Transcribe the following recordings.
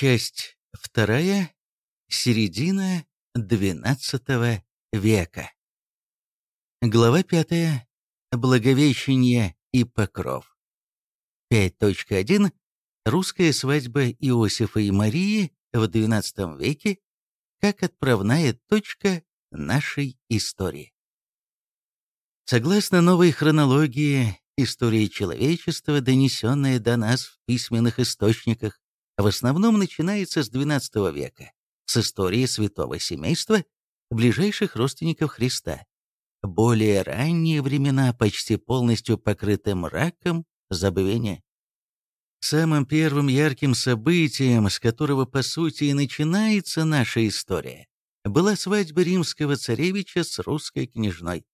Часть вторая. Середина XII века. Глава пятая. Благовещение и покров. 5.1. Русская свадьба Иосифа и Марии в XII веке как отправная точка нашей истории. Согласно новой хронологии, история человечества, донесенная до нас в письменных источниках, в основном начинается с XII века, с истории святого семейства, ближайших родственников Христа. Более ранние времена почти полностью покрыты мраком забвения. Самым первым ярким событием, с которого, по сути, и начинается наша история, была свадьба римского царевича с русской княжной.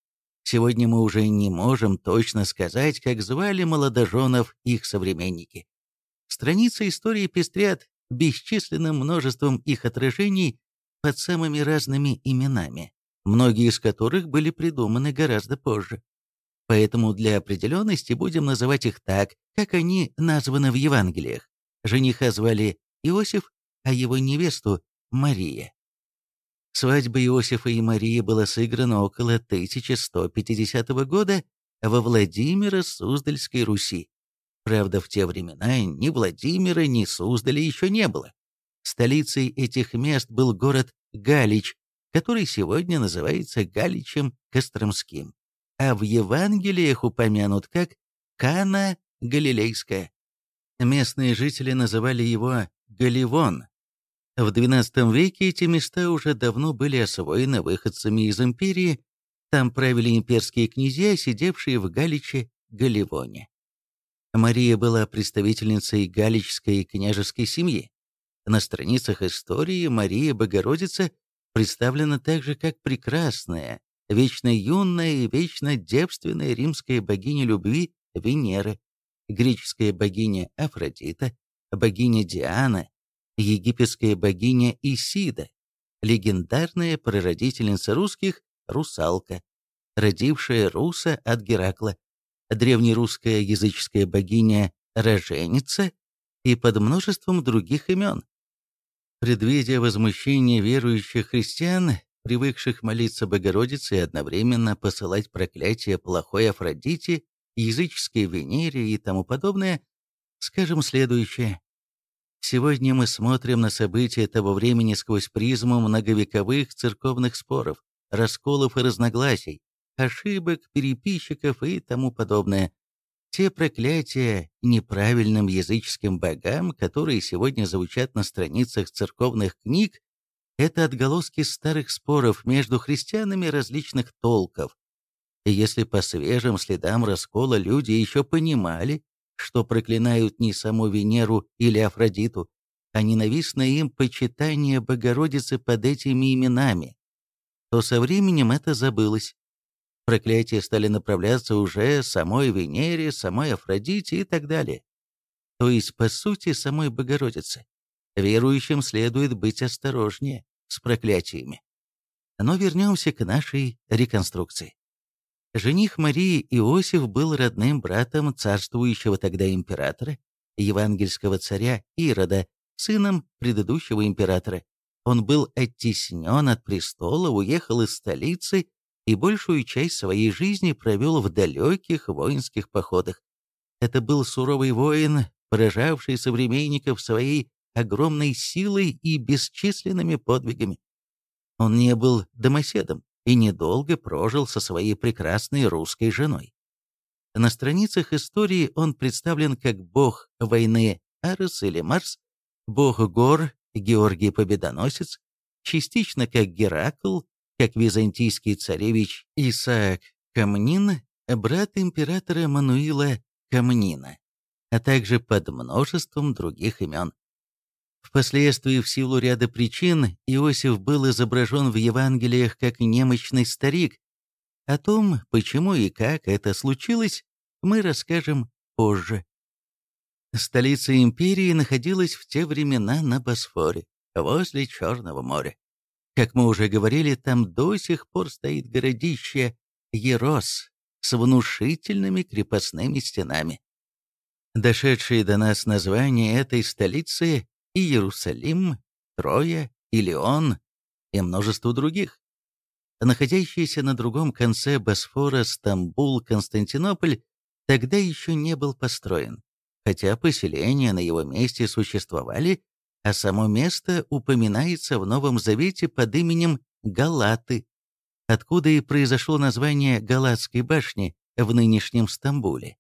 Сегодня мы уже не можем точно сказать, как звали молодоженов их современники. Страницы истории пестрят бесчисленным множеством их отражений под самыми разными именами, многие из которых были придуманы гораздо позже. Поэтому для определенности будем называть их так, как они названы в Евангелиях. Жениха звали Иосиф, а его невесту – Мария. Свадьба Иосифа и Марии была сыграна около 1150 года во Владимиро-Суздальской Руси. Правда, в те времена ни Владимира, ни Суздаля еще не было. Столицей этих мест был город Галич, который сегодня называется Галичем Костромским, а в Евангелиях упомянут как Кана Галилейская. Местные жители называли его Галивон. В XII веке эти места уже давно были освоены выходцами из империи, там правили имперские князья, сидевшие в Галиче Галивоне. Мария была представительницей галичской княжеской семьи. На страницах истории Мария Богородица представлена также как прекрасная, вечно юная и вечно девственная римская богиня любви Венера, греческая богиня Афродита, богиня Диана, египетская богиня Исида, легендарная прародительница русских Русалка, родившая Руса от Геракла, древнерусская языческая богиня Роженица и под множеством других имен. Предвидя возмущение верующих христиан, привыкших молиться Богородице и одновременно посылать проклятие плохой Афродите, языческой Венере и тому подобное, скажем следующее. Сегодня мы смотрим на события того времени сквозь призму многовековых церковных споров, расколов и разногласий, ошибок, переписчиков и тому подобное. Те проклятия неправильным языческим богам, которые сегодня звучат на страницах церковных книг, это отголоски старых споров между христианами различных толков. И если по свежим следам раскола люди еще понимали, что проклинают не саму Венеру или Афродиту, а ненавистное им почитание Богородицы под этими именами, то со временем это забылось. Проклятия стали направляться уже самой Венере, самой Афродите и так далее. То есть, по сути, самой Богородице. Верующим следует быть осторожнее с проклятиями. Но вернемся к нашей реконструкции. Жених Марии Иосиф был родным братом царствующего тогда императора, евангельского царя Ирода, сыном предыдущего императора. Он был оттеснен от престола, уехал из столицы и большую часть своей жизни провел в далеких воинских походах. Это был суровый воин, поражавший современников своей огромной силой и бесчисленными подвигами. Он не был домоседом и недолго прожил со своей прекрасной русской женой. На страницах истории он представлен как бог войны Арес или Марс, бог гор Георгий Победоносец, частично как Геракл как византийский царевич Исаак Камнин, брат императора Мануила Камнина, а также под множеством других имен. Впоследствии, в силу ряда причин, Иосиф был изображен в Евангелиях как немощный старик. О том, почему и как это случилось, мы расскажем позже. Столица империи находилась в те времена на Босфоре, возле Черного моря. Как мы уже говорили, там до сих пор стоит городище Ерос с внушительными крепостными стенами. Дошедшие до нас названия этой столицы Иерусалим, Троя, Илион и множество других. Находящийся на другом конце Босфора Стамбул, Константинополь тогда еще не был построен, хотя поселения на его месте существовали, а само место упоминается в Новом Завете под именем Галаты, откуда и произошло название Галатской башни в нынешнем Стамбуле.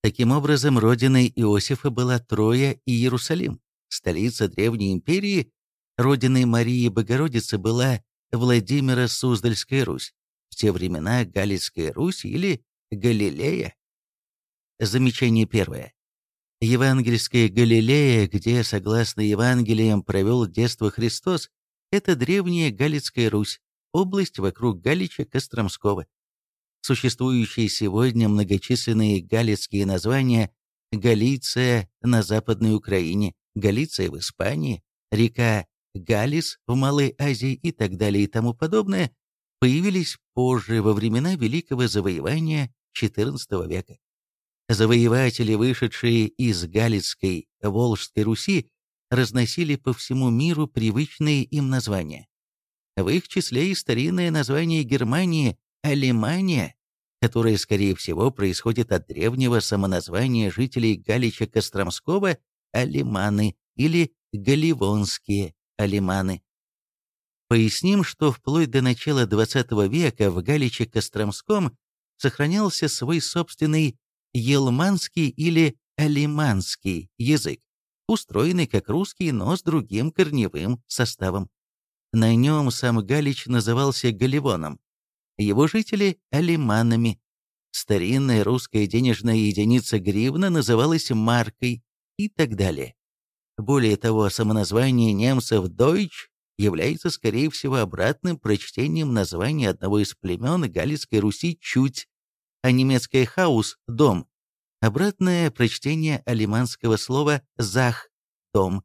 Таким образом, родиной Иосифа была Троя и Иерусалим, столица Древней империи, родиной Марии Богородицы была Владимира Суздальская Русь, в те времена Галицкая Русь или Галилея. Замечание первое. Евангельская Галилея, где, согласно Евангелиям, провел детство Христос, это древняя Галицкая Русь, область вокруг Галича Костромского. Существующие сегодня многочисленные галицкие названия Галиция на Западной Украине, Галиция в Испании, река Галис в Малой Азии и так далее и тому подобное, появились позже, во времена Великого Завоевания XIV века. Завоеватели, вышедшие из Галицкой, Волжской Руси, разносили по всему миру привычные им названия. В их числе и старинное название Германии Алимания, которое, скорее всего, происходит от древнего самоназвания жителей Галича Костромского Алиманы или Галивонские Алиманы. Поясним, что вплоть до начала XX века в Галиче Костромском сохранялся свой собственный елманский или алиманский язык, устроенный как русский, но с другим корневым составом. На нем сам Галич назывался Галивоном, его жители – алиманами. Старинная русская денежная единица гривна называлась маркой и так далее. Более того, самоназвание немцев «Deutsch» является, скорее всего, обратным прочтением названия одного из племен Галицкой Руси «Чуть», а немецкое «Хаус» — «дом». Обратное прочтение алиманского слова «зах» — «дом».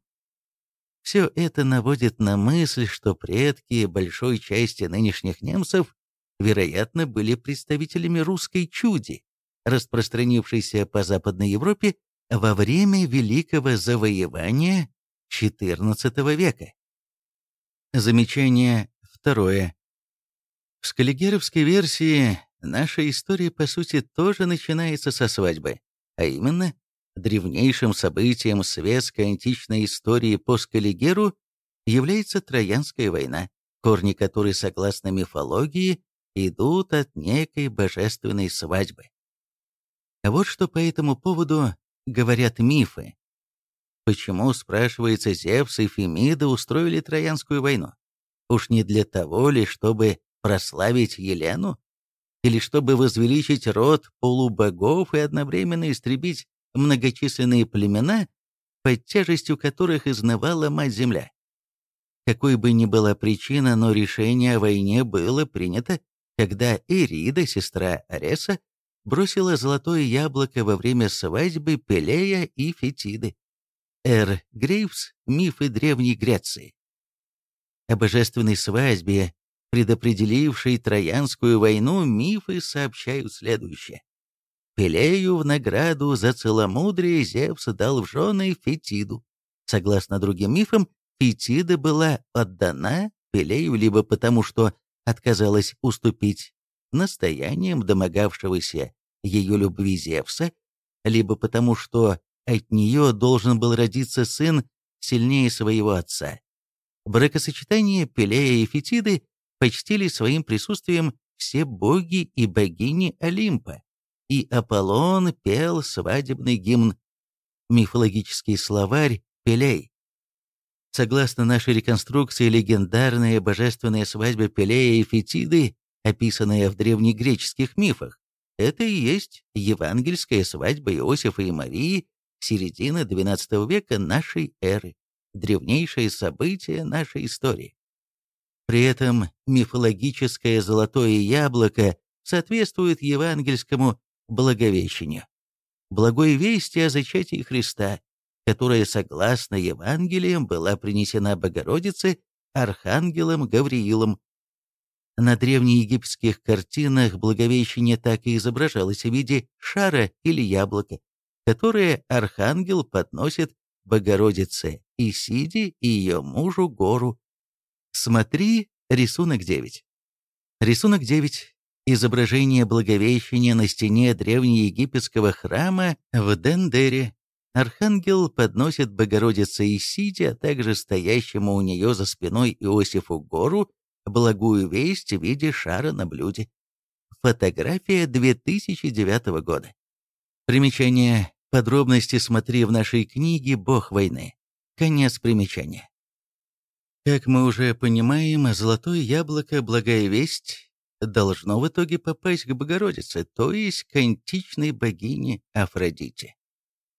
Все это наводит на мысль, что предки большой части нынешних немцев вероятно, были представителями русской чуди, распространившейся по Западной Европе во время Великого Завоевания XIV века. Замечание второе. В скаллигеровской версии наша история, по сути, тоже начинается со свадьбы, а именно, древнейшим событием светской античной истории по Скаллигеру является Троянская война, корни которой, согласно мифологии, идут от некой божественной свадьбы. А вот что по этому поводу говорят мифы. Почему, спрашивается, Зевс и Фемида устроили Троянскую войну? Уж не для того ли, чтобы прославить Елену? Или чтобы возвеличить род полубогов и одновременно истребить многочисленные племена, под тяжестью которых изнывала Мать-Земля? Какой бы ни была причина, но решение о войне было принято когда Эрида, сестра Ареса, бросила золотое яблоко во время свадьбы Пелея и Фетиды. Эр Грейвс «Мифы Древней Греции». О божественной свадьбе, предопределившей Троянскую войну, мифы сообщают следующее. Пелею в награду за целомудрие Зевс дал в жены Фетиду. Согласно другим мифам, Фетида была отдана Пелею либо потому, что отказалась уступить настояниям домогавшегося ее любви Зевса, либо потому, что от нее должен был родиться сын сильнее своего отца. Бракосочетание Пелея и Фетиды почтили своим присутствием все боги и богини Олимпа, и Аполлон пел свадебный гимн. Мифологический словарь Пелей Согласно нашей реконструкции, легендарная божественная свадьба Пелея и Фетиды, описанная в древнегреческих мифах, это и есть евангельская свадьба Иосифа и Марии середины XII века нашей эры, древнейшее событие нашей истории. При этом мифологическое золотое яблоко соответствует евангельскому благовещению. Благой вести о зачатии Христа, которая, согласно Евангелиям, была принесена Богородице архангелом Гавриилом. На древнеегипетских картинах Благовещение так и изображалось в виде шара или яблока, которое архангел подносит Богородице Исиде и ее мужу Гору. Смотри рисунок 9. Рисунок 9. Изображение Благовещения на стене древнеегипетского храма в Дендере. Архангел подносит Богородице Исиде, а также стоящему у нее за спиной Иосифу Гору, благую весть в виде шара на блюде. Фотография 2009 года. Примечание. Подробности смотри в нашей книге «Бог войны». Конец примечания. Как мы уже понимаем, золотое яблоко «Благая весть» должно в итоге попасть к Богородице, то есть к античной богине Афродите.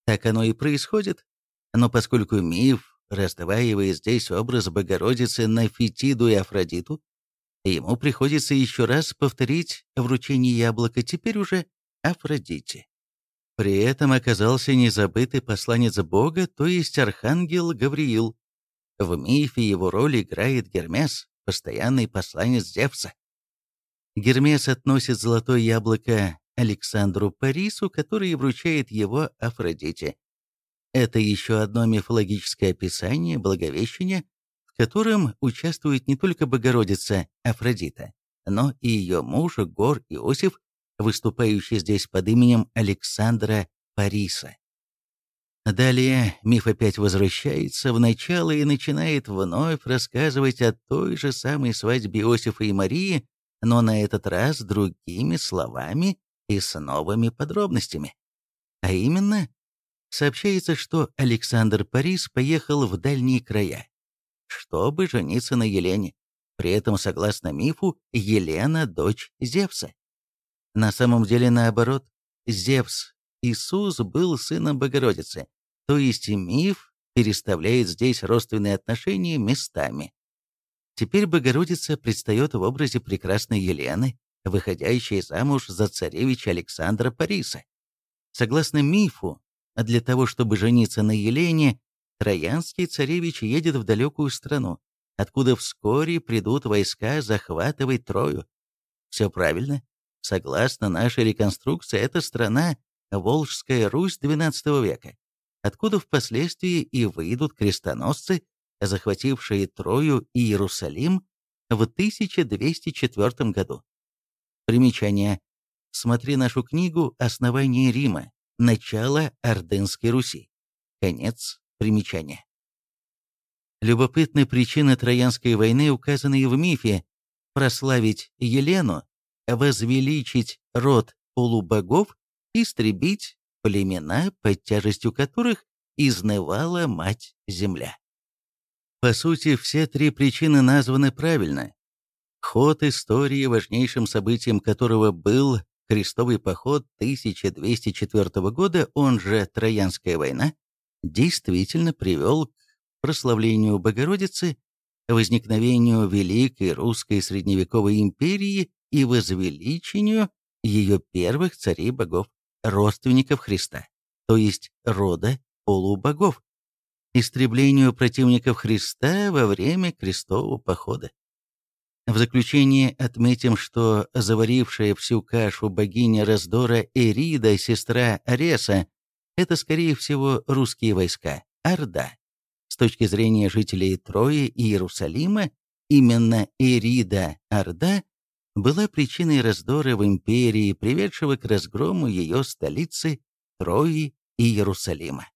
Так оно и происходит, но поскольку миф, раздваивая здесь образ Богородицы на Фетиду и Афродиту, ему приходится еще раз повторить вручение яблока теперь уже Афродите. При этом оказался незабытый посланец Бога, то есть архангел Гавриил. В мифе его роль играет Гермес, постоянный посланец Зевса. Гермес относит золотое яблоко Александру Парису, который вручает его Афродите. Это еще одно мифологическое описание Благовещения, в котором участвует не только Богородица Афродита, но и ее муж Гор Иосиф, выступающий здесь под именем Александра Париса. Далее миф опять возвращается в начало и начинает вновь рассказывать о той же самой свадьбе Иосифа и Марии, но на этот раз другими словами и с новыми подробностями. А именно, сообщается, что Александр Парис поехал в дальние края, чтобы жениться на Елене. При этом, согласно мифу, Елена – дочь Зевса. На самом деле наоборот, Зевс, Иисус был сыном Богородицы, то есть миф переставляет здесь родственные отношения местами. Теперь Богородица предстает в образе прекрасной Елены, выходящей замуж за царевича Александра Париса. Согласно мифу, для того, чтобы жениться на Елене, Троянский царевич едет в далекую страну, откуда вскоре придут войска захватывать Трою. Все правильно, Согласно нашей реконструкции, эта страна – Волжская Русь XII века, откуда впоследствии и выйдут крестоносцы, захватившие Трою и Иерусалим в 1204 году. Примечание. Смотри нашу книгу «Основание Рима. Начало Ордынской Руси». Конец примечания. Любопытны причины Троянской войны, указанные в мифе. Прославить Елену возвеличить род полубогов, истребить племена, под тяжестью которых изнывала мать-земля. По сути, все три причины названы правильно. Ход истории, важнейшим событием которого был крестовый поход 1204 года, он же Троянская война, действительно привел к прославлению Богородицы, возникновению Великой Русской Средневековой империи и возвеличению ее первых царей-богов, родственников Христа, то есть рода полубогов, истреблению противников Христа во время крестового похода. В заключение отметим, что заварившая всю кашу богиня раздора Эрида, сестра Ареса, это, скорее всего, русские войска, Орда. С точки зрения жителей Трои и Иерусалима, именно Эрида, Орда, была причиной раздора в империи, приведшего к разгрому ее столицы Трои и Иерусалима.